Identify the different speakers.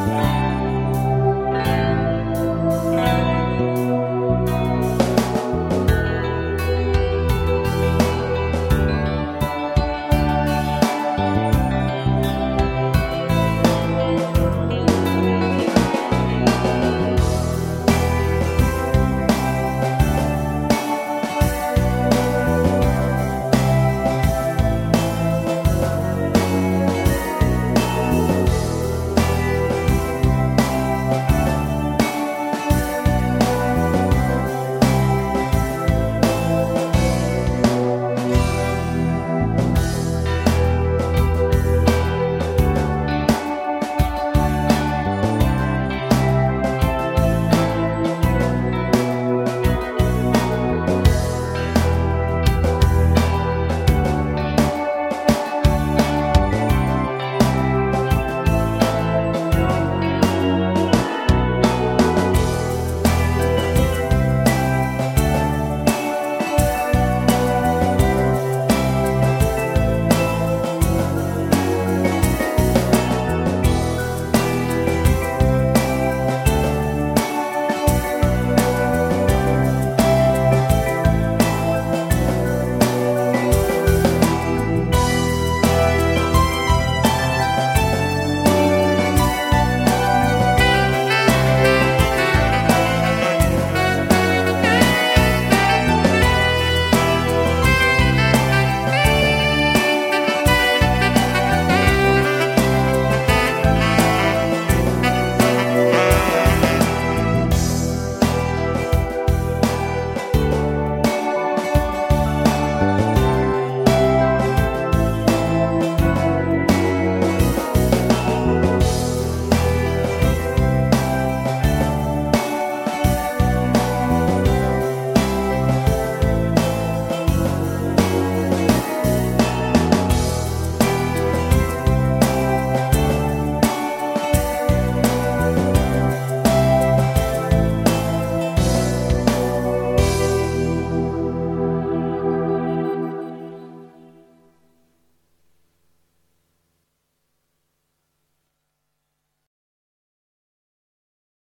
Speaker 1: Bye.